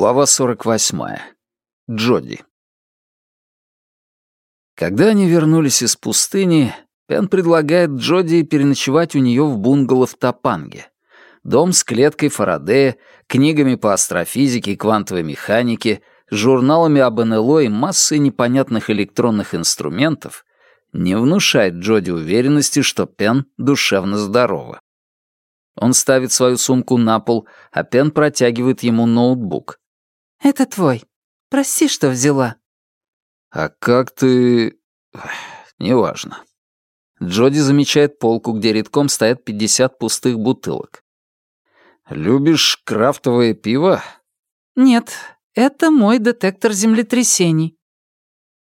Глава 48. Джоди. Когда они вернулись из пустыни, Пен предлагает Джоди переночевать у нее в бунгало в Топанге. Дом с клеткой Фарадея, книгами по астрофизике и квантовой механике, журналами об НЛО и массой непонятных электронных инструментов не внушает Джоди уверенности, что Пен душевно здорова. Он ставит свою сумку на пол, а Пен протягивает ему ноутбук. «Это твой. Прости, что взяла». «А как ты...» «Неважно». Джоди замечает полку, где редком стоят 50 пустых бутылок. «Любишь крафтовое пиво?» «Нет, это мой детектор землетрясений».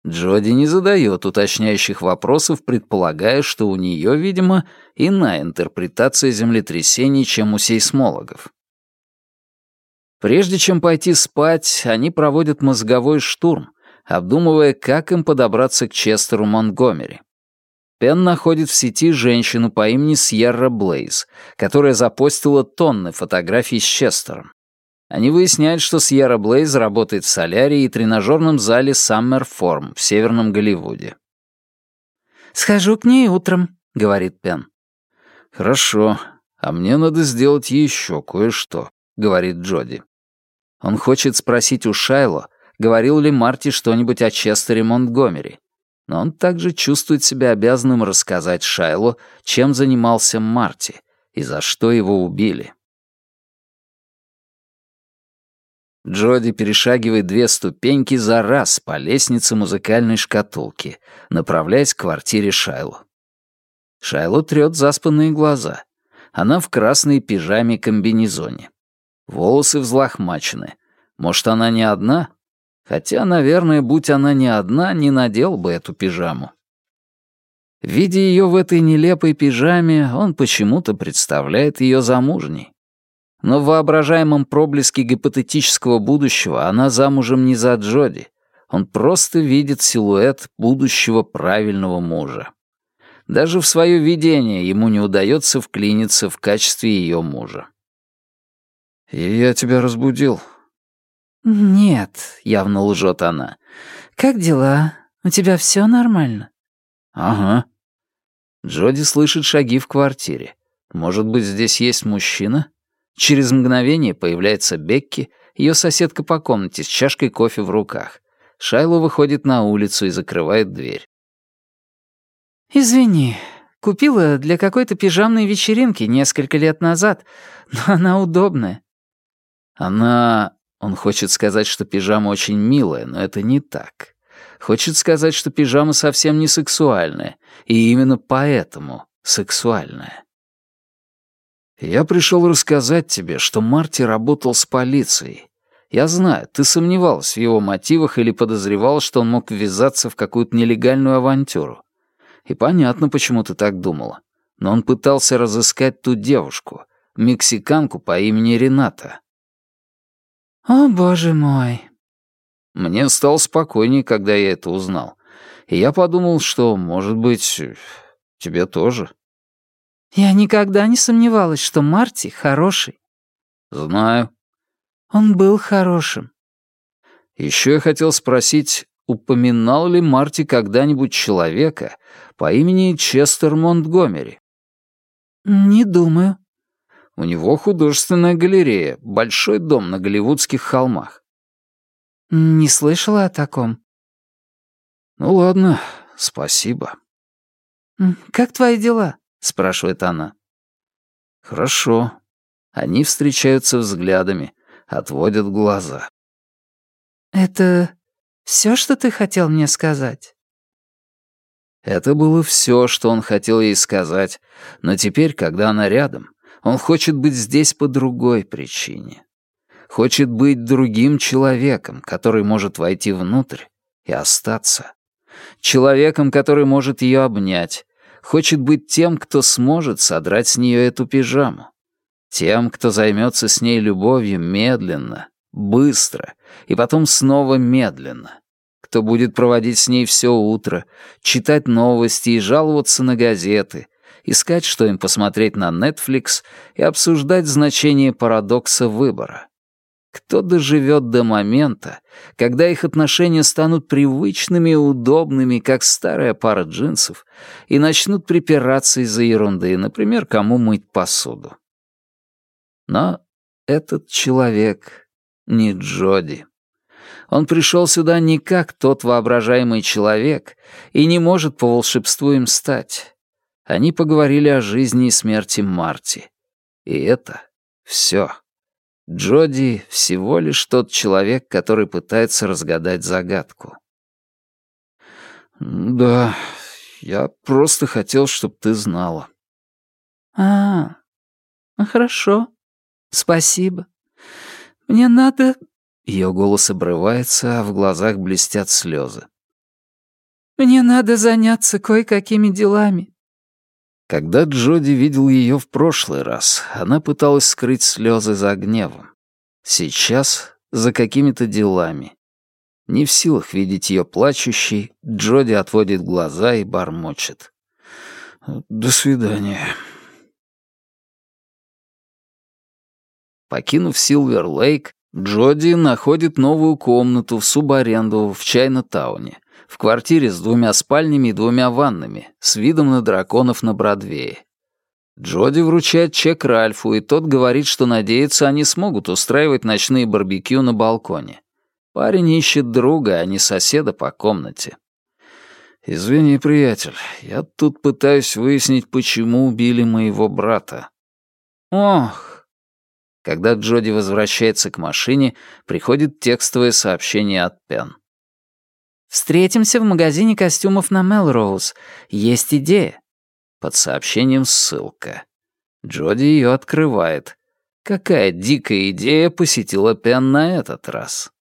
Джоди не задает уточняющих вопросов, предполагая, что у нее, видимо, иная интерпретация землетрясений, чем у сейсмологов. Прежде чем пойти спать, они проводят мозговой штурм, обдумывая, как им подобраться к Честеру Монтгомери. Пен находит в сети женщину по имени Сьерра Блейз, которая запостила тонны фотографий с Честером. Они выясняют, что Сьерра Блейз работает в солярии и тренажерном зале Summer Form в Северном Голливуде. «Схожу к ней утром», — говорит Пен. «Хорошо, а мне надо сделать еще кое-что», — говорит Джоди. Он хочет спросить у Шайло, говорил ли Марти что-нибудь о Честере Монтгомери, но он также чувствует себя обязанным рассказать Шайло, чем занимался Марти и за что его убили. Джоди перешагивает две ступеньки за раз по лестнице музыкальной шкатулки, направляясь к квартире Шайло. Шайло трёт заспанные глаза. Она в красной пижаме-комбинезоне. Волосы взлохмачены. Может, она не одна? Хотя, наверное, будь она не одна, не надел бы эту пижаму. Видя ее в этой нелепой пижаме, он почему-то представляет ее замужней. Но в воображаемом проблеске гипотетического будущего она замужем не за Джоди. Он просто видит силуэт будущего правильного мужа. Даже в свое видение ему не удается вклиниться в качестве ее мужа. «И я тебя разбудил». «Нет», — явно лжет она. «Как дела? У тебя все нормально?» «Ага». Джоди слышит шаги в квартире. Может быть, здесь есть мужчина? Через мгновение появляется Бекки, ее соседка по комнате с чашкой кофе в руках. Шайло выходит на улицу и закрывает дверь. «Извини, купила для какой-то пижамной вечеринки несколько лет назад, но она удобная. Она... Он хочет сказать, что пижама очень милая, но это не так. Хочет сказать, что пижама совсем не сексуальная, и именно поэтому сексуальная. Я пришел рассказать тебе, что Марти работал с полицией. Я знаю, ты сомневалась в его мотивах или подозревала, что он мог ввязаться в какую-то нелегальную авантюру. И понятно, почему ты так думала. Но он пытался разыскать ту девушку, мексиканку по имени Рената. «О, боже мой!» Мне стало спокойнее, когда я это узнал. И я подумал, что, может быть, тебе тоже. Я никогда не сомневалась, что Марти хороший. Знаю. Он был хорошим. Еще я хотел спросить, упоминал ли Марти когда-нибудь человека по имени Честер Монтгомери? Не думаю. У него художественная галерея, большой дом на Голливудских холмах. Не слышала о таком. Ну ладно, спасибо. Как твои дела? спрашивает она. Хорошо. Они встречаются взглядами, отводят глаза. Это все, что ты хотел мне сказать? Это было все, что он хотел ей сказать, но теперь, когда она рядом, он хочет быть здесь по другой причине. Хочет быть другим человеком, который может войти внутрь и остаться. Человеком, который может ее обнять. Хочет быть тем, кто сможет содрать с нее эту пижаму. Тем, кто займется с ней любовью медленно, быстро и потом снова медленно. Кто будет проводить с ней все утро, читать новости и жаловаться на газеты, искать, что им посмотреть на Netflix и обсуждать значение парадокса выбора. Кто доживет до момента, когда их отношения станут привычными и удобными, как старая пара джинсов, и начнут припираться из-за ерунды, например, кому мыть посуду? Но этот человек не Джоди. Он пришел сюда не как тот воображаемый человек и не может по волшебству им стать. Они поговорили о жизни и смерти Марти. И это все. Джоди всего лишь тот человек, который пытается разгадать загадку. «Да, я просто хотел, чтобы ты знала». «А, ну хорошо. Спасибо. Мне надо...» Ее голос обрывается, а в глазах блестят слезы. «Мне надо заняться кое-какими делами. Когда Джоди видел ее в прошлый раз, она пыталась скрыть слезы за гневом. Сейчас за какими-то делами. Не в силах видеть ее плачущей, Джоди отводит глаза и бормочет. «До свидания». Покинув Силвер-Лейк, Джоди находит новую комнату в субаренду в Чайна-тауне в квартире с двумя спальнями и двумя ваннами, с видом на драконов на Бродвее. Джоди вручает чек Ральфу, и тот говорит, что надеется, они смогут устраивать ночные барбекю на балконе. Парень ищет друга, а не соседа по комнате. «Извини, приятель, я тут пытаюсь выяснить, почему убили моего брата». «Ох!» Когда Джоди возвращается к машине, приходит текстовое сообщение от Пен. Встретимся в магазине костюмов на Мелроуз. Есть идея». Под сообщением ссылка. Джоди ее открывает. Какая дикая идея посетила Пен на этот раз?